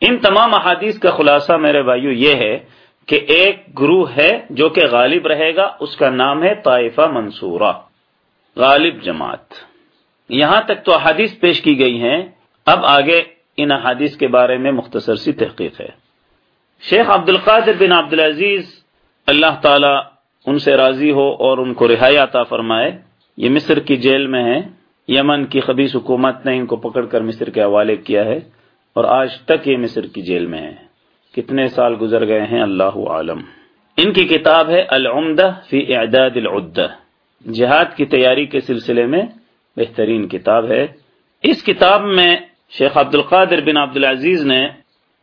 ان تمام احادیث کا خلاصہ میرے بھائیو یہ ہے کہ ایک گروہ ہے جو کہ غالب رہے گا، اس کا نام ہے طائفہ منصورہ، غالب جماعت۔ یہاں تک تو احادیث پیش کی گئی ہیں، اب آگے ان احادیث کے بارے میں مختصر سی تحقیق ہے۔ شیخ عبد القادر بن عبد العزیز اللہ تعالی ان سے راضی ہو اور ان کو رہائی عطا فرمائے۔ یہ مصر کی جیل میں ہیں، یمن کی خبیص حکومت نے ان کو پکڑ کر مصر کے حوالے کیا ہے۔ اور آج تک یہ مصر کی جیل میں ہے۔ کتنے سال گزر گئے ہیں اللہ عالم۔ ان کی کتاب ہے العمدہ فی اعداد العدہ۔ جہاد کی تیاری کے سلسلے میں بہترین کتاب ہے۔ اس کتاب میں شیخ عبد القادر بن عبد العزیز نے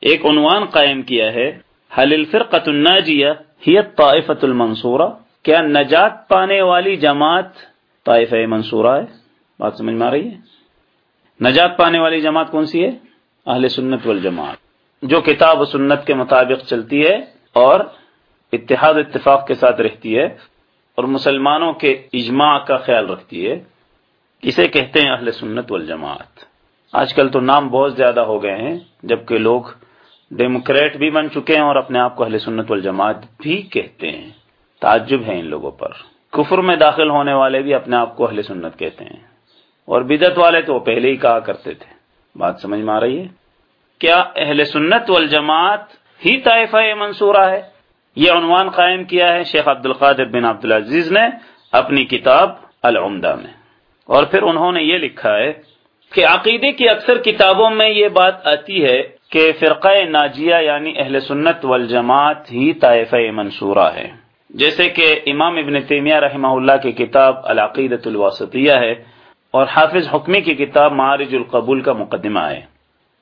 ایک عنوان قائم کیا ہے۔ حل الفرقۃ الناجیہ ہی طائفۃ المنصورہ کیا نجات پانے والی جماعت طائفہ منصورہ ہے؟ بات سمجھ میں آ رہی ہے؟ نجات پانے والی جماعت کون سی ہے؟ اہل سنت والجماعت، جو کتاب و سنت کے مطابق چلتی ہے اور اتحاد اتفاق کے ساتھ رہتی ہے اور مسلمانوں کے اجماع کا خیال رکھتی ہے، اسے کہتے ہیں اہل سنت والجماعت۔ آج کل تو نام بہت زیادہ ہو گئے ہیں، جبکہ لوگ ڈیموکریٹ بھی بن چکے ہیں اور اپنے آپ کو اہل سنت والجماعت بھی کہتے ہیں۔ تعجب ہے ان لوگوں پر۔ کفر میں داخل ہونے والے بھی اپنے آپ کو اہل سنت کہتے ہیں۔ اور بدت والے تو پہلے ہی کہا کرتے تھے۔ بات سمجھ میں آ رہی ہے؟ کیا اہل سنت والجماعت ہی طائفہ منصورہ ہے؟ یہ عنوان قائم کیا ہے شیخ عبد القادر بن عبد العزیز نے اپنی کتاب العمدہ میں۔ اور پھر انہوں نے یہ لکھا ہے کہ عقیدے کی اکثر کتابوں میں یہ بات آتی ہے کہ فرقہ ناجیہ یعنی اہل سنت والجماعت ہی طائفہ منصورہ ہے۔ جیسے کہ امام ابن تیمیہ رحمہ اللہ کی کتاب العقیدت الواسطیہ ہے اور حافظ حکمی کی کتاب معارج القبول کا مقدمہ ہے۔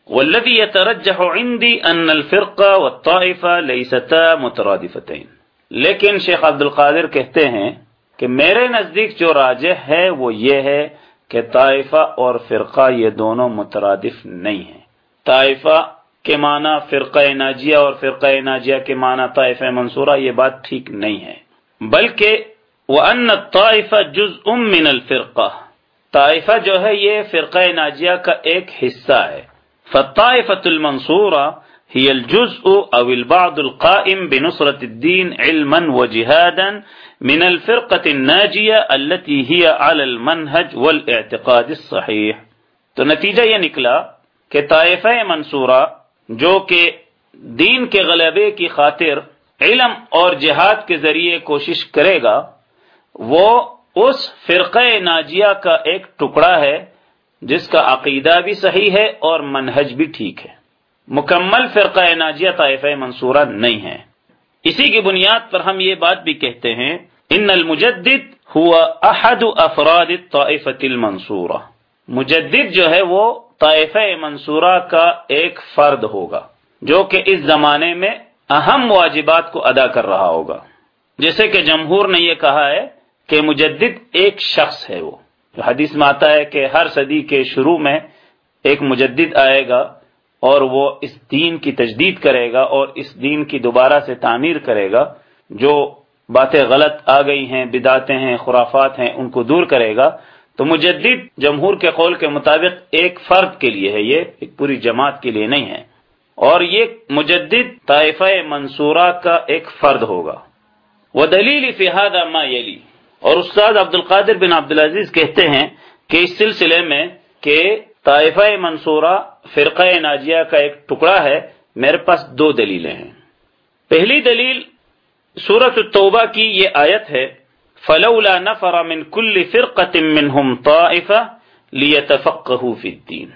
والذی يترجح عندي ان الفرقہ والطائفہ لیستا مترادفتین لیکن شیخ عبد القادر کہتے ہیں کہ میرے نزدیک جو راجح ہے وہ یہ ہے کہ طائفہ اور فرقہ یہ دونوں مترادف نہیں ہیں۔ طائفہ کے معنی فرقہ ناجیہ اور فرقہ ناجیہ کے معنی طائفہ منصورہ یہ بات ٹھیک نہیں ہے۔ بلکہ وہ ان طائفہ جز ام من الفرقہ طائفہ جو ہے یہ فرقہ ناجیہ کا ایک حصہ ہے۔ فطائفة المنصورة هي الجزء أو البعض القائم بنصرة الدين علما وجهادا من الفرقة الناجية التي هي على المنهج والاعتقاد الصحيح۔ تو نتیجہ یہ نکلا کہ طائفہ منصورہ جو کہ دین کے غلبے کی خاطر علم اور جہاد کے ذریعے کوشش کرے گا، وہ اس فرقہ ناجیہ کا ایک ٹکڑا ہے، جس کا عقیدہ بھی صحیح ہے اور منہج بھی ٹھیک ہے۔ مکمل فرقہ ناجیہ طائفہ منصورہ نہیں ہے۔ اسی کی بنیاد پر ہم یہ بات بھی کہتے ہیں، ان المجدد ہوا احد افراد طائفت المنصورہ۔ مجدد جو ہے وہ طائفہ منصورہ کا ایک فرد ہوگا، جو کہ اس زمانے میں اہم واجبات کو ادا کر رہا ہوگا۔ جیسے کہ جمہور نے یہ کہا ہے کہ مجدد ایک شخص ہے وہ۔ حدیث میں آتا ہے کہ ہر صدی کے شروع میں ایک مجدد آئے گا اور وہ اس دین کی تجدید کرے گا اور اس دین کی دوبارہ سے تعمیر کرے گا۔ جو باتیں غلط آ گئی ہیں بداتے ہیں، خرافات ہیں، ان کو دور کرے گا۔ تو مجدد جمہور کے قول کے مطابق ایک فرد کے لیے ہے، یہ ایک پوری جماعت کے لیے نہیں ہے۔ اور یہ مجدد طائفہ منصورہ کا ایک فرد ہوگا۔ وہ دلیل فہاد ما یلی اور استاد عبد القادر بن عبد العزیز کہتے ہیں کہ اس سلسلے میں کہ طائفہ منصورہ فرقہ ناجیہ کا ایک ٹکڑا ہے، میرے پاس دو دلیلیں ہیں۔ پہلی دلیل سورت التوبہ کی یہ آیت ہے، فلولا نفر من كل فرقة منهم طائفة ليتفقهوا في الدين۔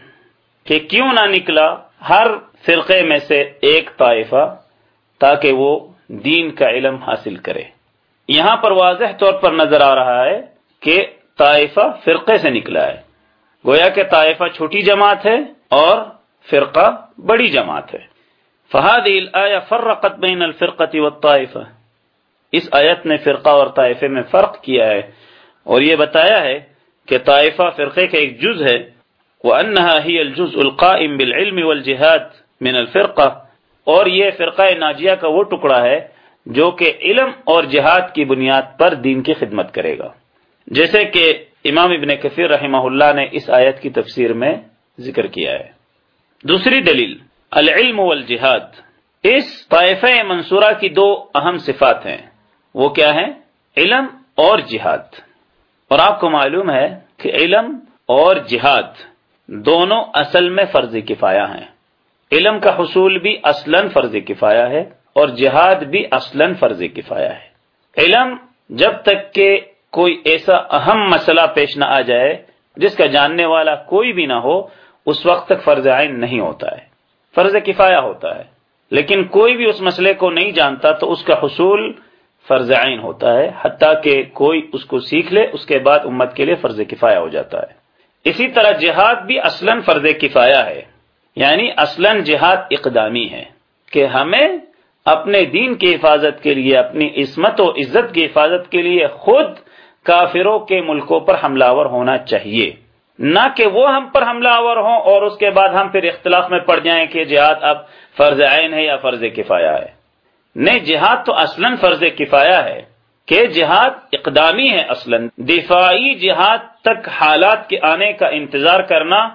کہ کیوں نہ نکلا ہر فرقے میں سے ایک طائفہ تاکہ وہ دین کا علم حاصل کرے۔ یہاں پر واضح طور پر نظر آ رہا ہے کہ طائفہ فرقے سے نکلا ہے۔ گویا کہ طائفہ چھوٹی جماعت ہے اور فرقہ بڑی جماعت ہے۔ فہاد فرقت بین الفرقتی و طائفہ اس آیت نے فرقہ اور طائفے میں فرق کیا ہے اور یہ بتایا ہے کہ طائفہ فرقے کا ایک جز ہے۔ وہ انہا ہی الجز القائم بالعلم والجہاد من الفرقہ اور یہ فرقہ ناجیہ کا وہ ٹکڑا ہے جو کہ علم اور جہاد کی بنیاد پر دین کی خدمت کرے گا۔ جیسے کہ امام ابن کثیر رحمہ اللہ نے اس آیت کی تفسیر میں ذکر کیا ہے۔ دوسری دلیل، العلم والجہاد۔ اس طائفہ منصورہ کی دو اہم صفات ہیں۔ وہ کیا ہیں؟ علم اور جہاد۔ اور آپ کو معلوم ہے کہ علم اور جہاد دونوں اصل میں فرض کفایا ہیں۔ علم کا حصول بھی اصلاً فرض کفایا ہے۔ اور جہاد بھی اصلاً فرض کفایا ہے۔ علم جب تک کہ کوئی ایسا اہم مسئلہ پیش نہ آ جائے جس کا جاننے والا کوئی بھی نہ ہو، اس وقت تک فرض عین نہیں ہوتا ہے۔ فرض کفایا ہوتا ہے۔ لیکن کوئی بھی اس مسئلے کو نہیں جانتا تو اس کا حصول فرض عین ہوتا ہے۔ حتیٰ کہ کوئی اس کو سیکھ لے، اس کے بعد امت کے لیے فرض کفایا ہو جاتا ہے۔ اسی طرح جہاد بھی اصلاً فرض کفایا ہے۔ یعنی اصلاً جہاد اقدامی ہے کہ ہمیں اپنے دین کی حفاظت کے لیے، اپنی عصمت و عزت کی حفاظت کے لیے خود کافروں کے ملکوں پر حملہ ہونا چاہیے۔ نہ کہ وہ ہم پر حملہ آور ہوں اور اس کے بعد ہم پھر اختلاف میں پڑ جائیں کہ جہاد اب فرض عین ہے یا فرض کفایا ہے۔ نہیں، جہاد تو اصلاً فرض کفایا ہے کہ جہاد اقدامی ہے اصلاً۔ دفاعی جہاد تک حالات کے آنے کا انتظار کرنا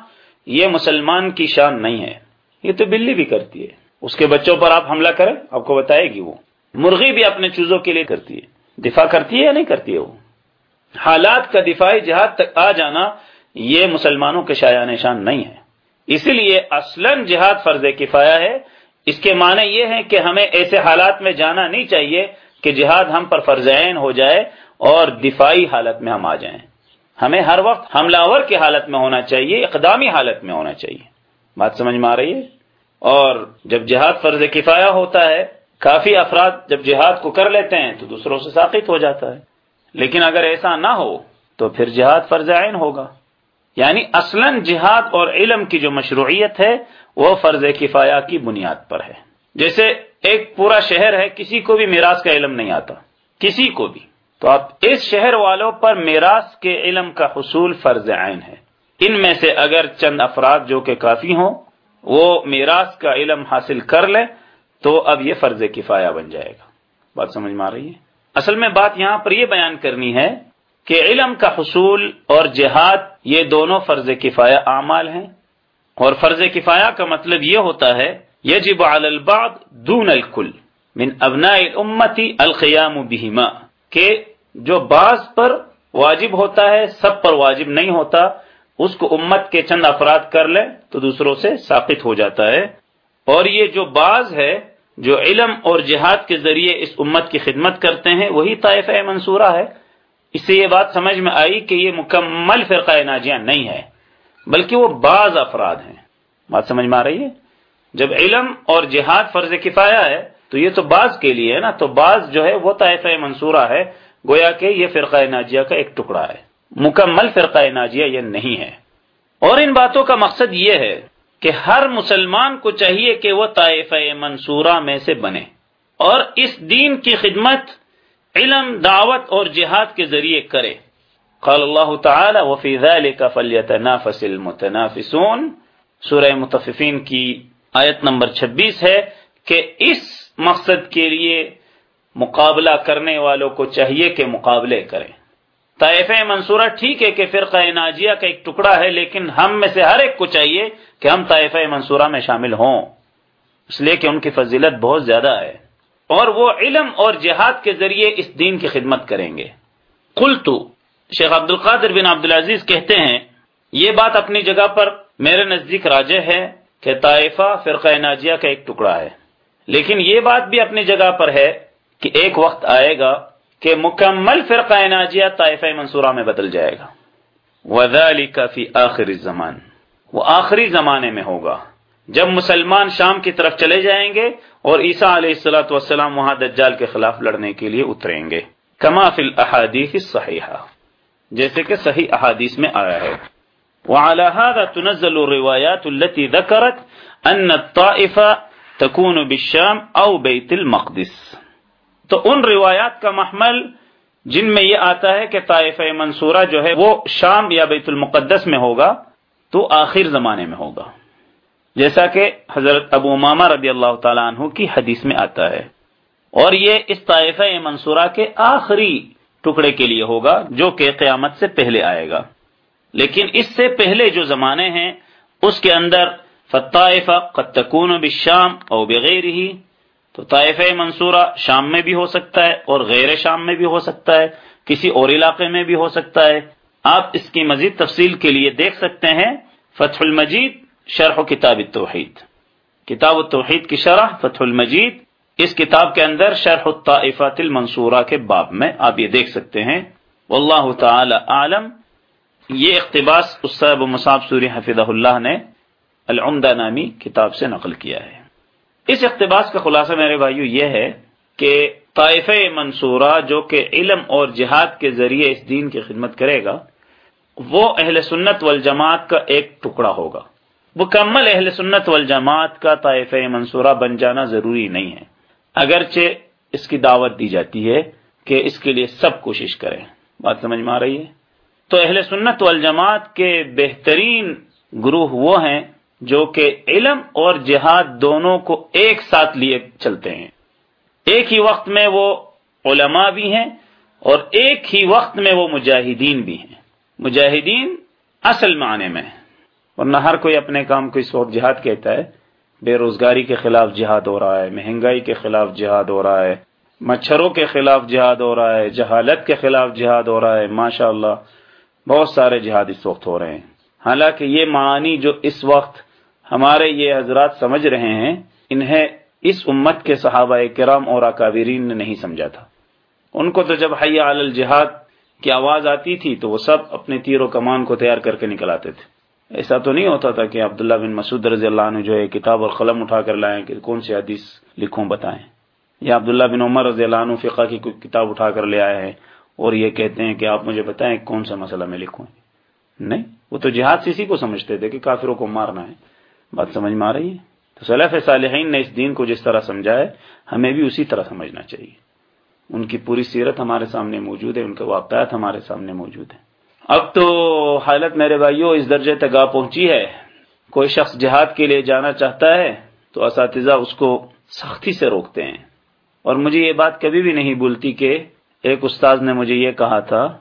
یہ مسلمان کی شان نہیں ہے۔ یہ تو بلی بھی کرتی ہے۔ اس کے بچوں پر آپ حملہ کریں، آپ کو بتائے گی وہ۔ مرغی بھی اپنے چوزوں کے لیے کرتی ہے۔ دفاع کرتی ہے یا نہیں کرتی ہے وہ؟ حالات کا دفاعی جہاد تک آ جانا یہ مسلمانوں کے شاع نشان نہیں ہے۔ اسی لیے اصلاً جہاد فرض کفایا ہے۔ اس کے معنی یہ ہے کہ ہمیں ایسے حالات میں جانا نہیں چاہیے کہ جہاد ہم پر فرض عین ہو جائے اور دفاعی حالت میں ہم آ جائیں۔ ہمیں ہر وقت حملہ آور کی حالت میں ہونا چاہیے، اقدامی حالت میں ہونا چاہیے۔ بات سمجھ میں آ رہی ہے؟ اور جب جہاد فرض کفایا ہوتا ہے، کافی افراد جب جہاد کو کر لیتے ہیں تو دوسروں سے ساقت ہو جاتا ہے۔ لیکن اگر ایسا نہ ہو، تو پھر جہاد فرض عین ہوگا۔ یعنی اصلا جہاد اور علم کی جو مشروعیت ہے، وہ فرض کفایا کی بنیاد پر ہے۔ جیسے ایک پورا شہر ہے، کسی کو بھی میراث کا علم نہیں آتا۔ کسی کو بھی۔ تو آپ اس شہر والوں پر میراث کے علم کا حصول فرض عین ہے۔ ان میں سے اگر چند افراد جو کہ کافی ہوں وہ میراث کا علم حاصل کر لے تو اب یہ فرض کفایا بن جائے گا۔ بات سمجھ میں آ رہی ہے؟ اصل میں بات یہاں پر یہ بیان کرنی ہے کہ علم کا حصول اور جہاد یہ دونوں فرض کفایا اعمال ہیں اور فرض کفایا کا مطلب یہ ہوتا ہے، یجب علی البعض دون الکل من ابناء الامتی القیام بہما کہ جو بعض پر واجب ہوتا ہے، سب پر واجب نہیں ہوتا اس کو امت کے چند افراد کر لے تو دوسروں سے ثابت ہو جاتا ہے۔ اور یہ جو بعض ہے، جو علم اور جہاد کے ذریعے اس امت کی خدمت کرتے ہیں، وہی طائفہ منصورہ ہے۔ اس سے یہ بات سمجھ میں آئی کہ یہ مکمل فرقہ ناجیہ نہیں ہے، بلکہ وہ بعض افراد ہیں۔ بات سمجھ میں آ رہی ہے؟ جب علم اور جہاد فرض کفایا ہے، تو یہ تو بعض کے لیے ہے نا۔ تو بعض جو ہے، وہ طائفہ منصورہ ہے۔ گویا کہ یہ فرقہ ناجیہ کا ایک ٹکڑا ہے۔ مکمل فرقہ ناجیہ یہ نہیں ہے۔ اور ان باتوں کا مقصد یہ ہے کہ ہر مسلمان کو چاہیے کہ وہ طائفہ منصورہ میں سے بنے۔ اور اس دین کی خدمت، علم، دعوت اور جہاد کے ذریعے کرے۔ قال اللہ تعالی وفی ذلك فلیتنافس المتنافسون سورہ متففین کی آیت نمبر 26 ہے کہ اس مقصد کے لیے مقابلہ کرنے والوں کو چاہیے کہ مقابلے کریں۔ طائف منصورہ ٹھیک ہے کہ فرقہ ناجیہ کا ایک ٹکڑا ہے، لیکن ہم میں سے ہر ایک کو چاہیے کہ ہم طائف منصورہ میں شامل ہوں۔ اس لیے کہ ان کی فضیلت بہت زیادہ ہے۔ اور وہ علم اور جہاد کے ذریعے اس دین کی خدمت کریں گے۔ کل تو شیخ عبد القادر بن عبد العزیز کہتے ہیں، یہ بات اپنی جگہ پر میرے نزدیک راجہ ہے کہ طائفہ فرقہ ناجیہ کا ایک ٹکڑا ہے۔ لیکن یہ بات بھی اپنی جگہ پر ہے کہ ایک وقت آئے گا کہ مکمل فرقہ ناجیہ طائفہ منصورہ میں بدل جائے گا۔ وَذَلِكَ فِي آخر الزمان۔ وہ آخری زمانے میں ہوگا۔ جب مسلمان شام کی طرف چلے جائیں گے اور عیسیٰ علیہ السلاۃ والسلام وہاں دجال کے خلاف لڑنے کے لیے اتریں گے۔ کما فی الاحادیث الصحیحہ۔ جیسے کہ صحیح احادیث میں آیا ہے۔ وعلى هذا تنزل الروايات التي ذكرت ان الطائفة تكون بالشام او بیت المقدس۔ تو ان روایات کا محمل جن میں یہ آتا ہے کہ طائفہ منصورہ جو ہے وہ شام یا بیت المقدس میں ہوگا، تو آخر زمانے میں ہوگا۔ جیسا کہ حضرت ابو امامہ رضی اللہ تعالیٰ عنہ کی حدیث میں آتا ہے۔ اور یہ اس طائفہ منصورہ کے آخری ٹکڑے کے لیے ہوگا جو کہ قیامت سے پہلے آئے گا۔ لیکن اس سے پہلے جو زمانے ہیں، اس کے اندر فطائفہ قد تکون بالشام او بغیر ہی تو طائف منصورہ شام میں بھی ہو سکتا ہے اور غیر شام میں بھی ہو سکتا ہے، کسی اور علاقے میں بھی ہو سکتا ہے۔ آپ اس کی مزید تفصیل کے لیے دیکھ سکتے ہیں فتح المجید شرح و کتاب التوحید۔ کتاب التوحید کی شرح فتح المجید۔ اس کتاب کے اندر شرح الطائفات المنصورہ کے باب میں آپ یہ دیکھ سکتے ہیں۔ واللہ تعالی عالم یہ اقتباس استاد مصعب سوری حفظہ اللہ نے العمدہ نامی کتاب سے نقل کیا ہے۔ اس اقتباس کا خلاصہ میرے بھائیو یہ ہے کہ طائف منصورہ جو کہ علم اور جہاد کے ذریعے اس دین کی خدمت کرے گا، وہ اہل سنت والجماعت کا ایک ٹکڑا ہوگا۔ مکمل اہل سنت والجماعت کا طائف منصورہ بن جانا ضروری نہیں ہے۔ اگرچہ اس کی دعوت دی جاتی ہے کہ اس کے لیے سب کوشش کریں۔ بات سمجھ میں آ رہی ہے؟ تو اہل سنت والجماعت کے بہترین گروہ وہ ہیں جو کہ علم اور جہاد دونوں کو ایک ساتھ لیے چلتے ہیں۔ ایک ہی وقت میں وہ علماء بھی ہیں اور ایک ہی وقت میں وہ مجاہدین بھی ہیں۔ مجاہدین اصل معنی میں ورنہ ہر کوئی اپنے کام کو اس وقت جہاد کہتا ہے۔ بے روزگاری کے خلاف جہاد ہو رہا ہے، مہنگائی کے خلاف جہاد ہو رہا ہے، مچھروں کے خلاف جہاد ہو رہا ہے، جہالت کے خلاف جہاد ہو رہا ہے۔ ماشاء اللہ بہت سارے جہاد اس وقت ہو رہے ہیں۔ حالانکہ یہ معانی جو اس وقت ہمارے یہ حضرات سمجھ رہے ہیں، انہیں اس امت کے صحابہ کرام اور اکابرین نے نہیں سمجھا تھا۔ ان کو تو جب حیا الجہاد کی آواز آتی تھی تو وہ سب اپنے تیر و کمان کو تیار کر کے نکل آتے تھے۔ ایسا تو نہیں ہوتا تھا کہ عبداللہ بن مسعود رضی اللہ عنہ جو ہے کتاب اور قلم اٹھا کر لائیں کہ کون سی حدیث لکھوں بتائیں۔ یا عبداللہ بن عمر رضی اللہ عنہ فقہ کی کوئی کتاب اٹھا کر لے آئے ہیں اور یہ کہتے ہیں کہ آپ مجھے بتائیں کون سا مسئلہ میں لکھوں۔ نہیں، وہ تو جہاد سے اسی کو سمجھتے تھے کہ کافروں کو مارنا ہے۔ بات سمجھ میں آ رہی ہے؟ تو صلیف صالحین نے اس دین کو جس طرح سمجھا ہے ہمیں بھی اسی طرح سمجھنا چاہیے۔ ان کی پوری سیرت ہمارے سامنے موجود ہے، ان کے واقعات ہمارے سامنے موجود ہیں۔ اب تو حالت میرے بھائیوں، اس درجے تک آ پہنچی ہے۔ کوئی شخص جہاد کے لیے جانا چاہتا ہے، تو اساتذہ اس کو سختی سے روکتے ہیں۔ اور مجھے یہ بات کبھی بھی نہیں بھولتی کہ ایک استاذ نے مجھے یہ کہا تھا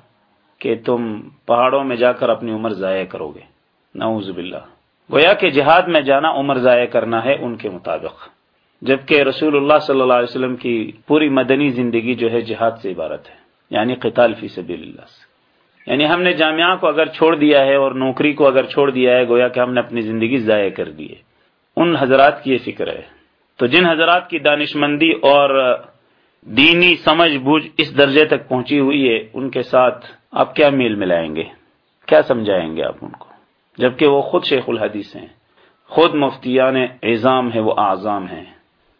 کہ تم پہاڑوں میں جا کر اپنی عمر ضائع کرو گے۔ نعوذ باللہ۔ گویا کہ جہاد میں جانا عمر ضائع کرنا ہے ان کے مطابق۔ جبکہ رسول اللہ صلی اللہ علیہ وسلم کی پوری مدنی زندگی جو ہے جہاد سے عبارت ہے یعنی قتال فی سبیل اللہ سے۔ یعنی ہم نے جامعہ کو اگر چھوڑ دیا ہے اور نوکری کو اگر چھوڑ دیا ہے، گویا کہ ہم نے اپنی زندگی ضائع کر دی ہے۔ ان حضرات کی یہ فکر ہے۔ تو جن حضرات کی دانش مندی اور دینی سمجھ بوجھ اس درجے تک پہنچی ہوئی ہے، ان کے ساتھ آپ کیا میل ملائیں گے؟ کیا سمجھائیں گے آپ ان کو؟ جبکہ وہ خود شیخ الحدیث ہیں۔ خود مفتیان اعظام ہے وہ اعظام ہیں۔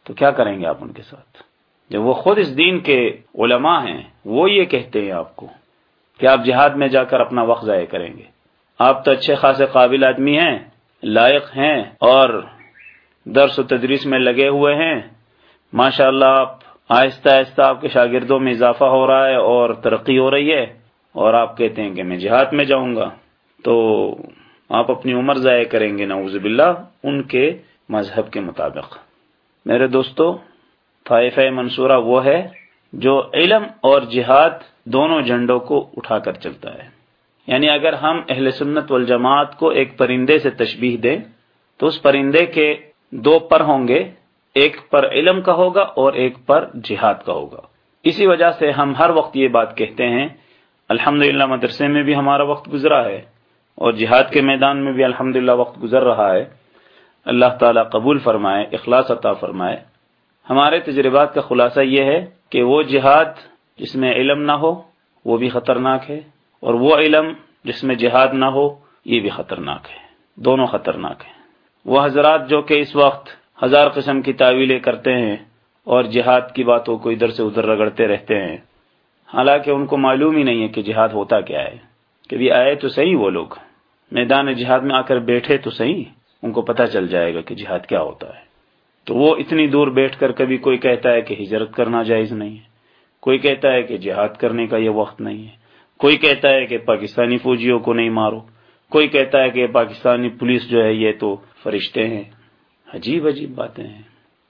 تو کیا کریں گے آپ ان کے ساتھ؟ جب وہ خود اس دین کے علماء ہیں، وہ یہ کہتے ہیں آپ کو کہ آپ جہاد میں جا کر اپنا وقت ضائع کریں گے۔ آپ تو اچھے خاصے قابل آدمی ہیں، لائق ہیں اور درس و تدریس میں لگے ہوئے ہیں۔ ماشاء اللہ آپ آہستہ آہستہ آپ کے شاگردوں میں اضافہ ہو رہا ہے اور ترقی ہو رہی ہے اور آپ کہتے ہیں کہ میں جہاد میں جاؤں گا۔ تو آپ اپنی عمر ضائع کریں گے، نعوذ باللہ، ان کے مذہب کے مطابق۔ میرے دوستو طائف منصورہ وہ ہے جو علم اور جہاد دونوں جھنڈوں کو اٹھا کر چلتا ہے۔ یعنی اگر ہم اہل سنت والجماعت کو ایک پرندے سے تشبیح دیں، تو اس پرندے کے دو پر ہوں گے، ایک پر علم کا ہوگا اور ایک پر جہاد کا ہوگا۔ اسی وجہ سے ہم ہر وقت یہ بات کہتے ہیں الحمد مدرسے میں بھی ہمارا وقت گزرا ہے۔ اور جہاد کے میدان میں بھی الحمد وقت گزر رہا ہے۔ اللہ تعالیٰ قبول فرمائے، اخلاص عطا فرمائے۔ ہمارے تجربات کا خلاصہ یہ ہے کہ وہ جہاد جس میں علم نہ ہو، وہ بھی خطرناک ہے، اور وہ علم جس میں جہاد نہ ہو، یہ بھی خطرناک ہے۔ دونوں خطرناک ہیں۔ وہ حضرات جو کہ اس وقت ہزار قسم کی تعویلیں کرتے ہیں اور جہاد کی باتوں کو ادھر سے ادھر رگڑتے رہتے ہیں، حالانکہ ان کو معلوم ہی نہیں ہے کہ جہاد ہوتا کیا ہے کبھی آئے تو صحیح وہ لوگ۔ میدان جہاد میں آ کر بیٹھے تو صحیح، ان کو پتہ چل جائے گا کہ جہاد کیا ہوتا ہے۔ تو وہ اتنی دور بیٹھ کر کبھی کوئی کہتا ہے کہ ہجرت کرنا جائز نہیں ہے۔ کوئی کہتا ہے کہ جہاد کرنے کا یہ وقت نہیں ہے۔ کوئی کہتا ہے کہ پاکستانی فوجیوں کو نہیں مارو۔ کوئی کہتا ہے کہ پاکستانی پولیس جو ہے یہ تو فرشتے ہیں۔ عجیب عجیب باتیں ہیں۔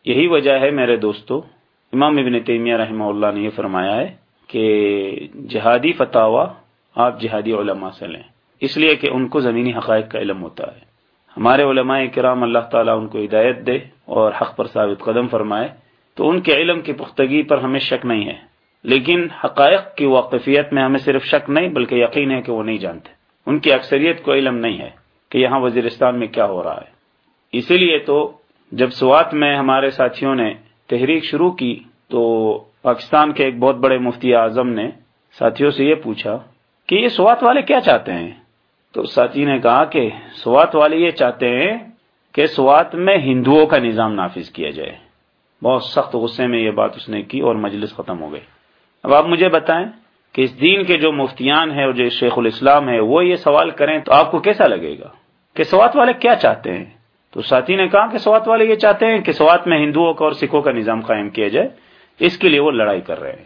یہی وجہ ہے میرے دوستو، امام ابن تیمیہ رحمہ اللہ نے یہ فرمایا ہے کہ جہادی فتح آپ جہادی علماء سے لیں۔ اس لیے کہ ان کو زمینی حقائق کا علم ہوتا ہے۔ ہمارے علماء کرام اللہ تعالیٰ ان کو ہدایت دے اور حق پر ثابت قدم فرمائے تو ان کے علم کی پختگی پر ہمیں شک نہیں ہے۔ لیکن حقائق کی واقفیت میں ہمیں صرف شک نہیں بلکہ یقین ہے کہ وہ نہیں جانتے۔ ان کی اکثریت کو علم نہیں ہے کہ یہاں وزیرستان میں کیا ہو رہا ہے۔ اسی لیے تو جب سوات میں ہمارے ساتھیوں نے تحریک شروع کی تو پاکستان کے ایک بہت بڑے مفتی اعظم نے ساتھیوں سے یہ پوچھا کہ یہ سوات والے کیا چاہتے ہیں؟ تو ساتھی نے کہا کہ سوات والے یہ چاہتے ہیں کہ سوات میں ہندوؤں کا نظام نافذ کیا جائے۔ بہت سخت غصے میں یہ بات اس نے کی اور مجلس ختم ہو گئی۔ اب آپ مجھے بتائیں کہ اس دین کے جو مفتیان ہیں اور جو شیخ الاسلام ہے وہ یہ سوال کریں تو آپ کو کیسا لگے گا؟ کہ سوات والے کیا چاہتے ہیں؟ تو ساتھی نے کہا کہ سوات والے یہ چاہتے ہیں کہ سوات میں ہندوؤں کا اور سکھوں کا نظام قائم کیا جائے۔ اس کے لیے وہ لڑائی کر رہے ہیں۔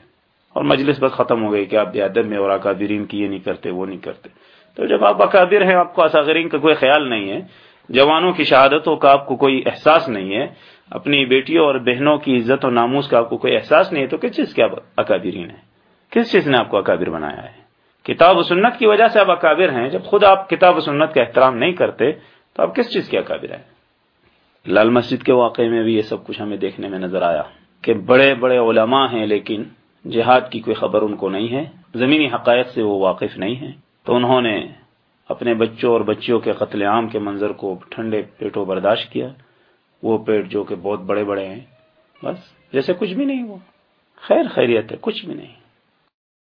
اور مجلس بس ختم ہو گئی کہ آپ ادب میں اور اکابرین کی یہ نہیں کرتے، وہ نہیں کرتے۔ تو جب آپ اکابر ہیں، آپ کو اصغرین کا کوئی خیال نہیں ہے، جوانوں کی شہادتوں کا آپ کو کوئی احساس نہیں ہے، اپنی بیٹیوں اور بہنوں کی عزت و ناموس کا آپ کو کوئی احساس نہیں ہے، تو کس چیز کے آپ اکابرین ہیں؟ کس چیز نے آپ کو اکابر بنایا ہے؟ کتاب و سنت کی وجہ سے آپ اکابر ہیں، جب خود آپ کتاب و سنت کا احترام نہیں کرتے، تو آپ کس چیز کے اکابر ہیں؟ لال مسجد کے واقعے میں بھی یہ سب کچھ ہمیں دیکھنے میں نظر آیا کہ بڑے بڑے علماء ہیں، لیکن جہاد کی کوئی خبر ان کو نہیں ہے، زمینی حقائق سے وہ واقف نہیں ہیں۔ تو انہوں نے اپنے بچوں اور بچیوں کے قتل عام کے منظر کو ٹھنڈے پیٹوں برداشت کیا۔ وہ پیٹ جو کہ بہت بڑے بڑے ہیں، بس جیسے کچھ بھی نہیں، وہ خیر خیریت ہے، کچھ بھی نہیں۔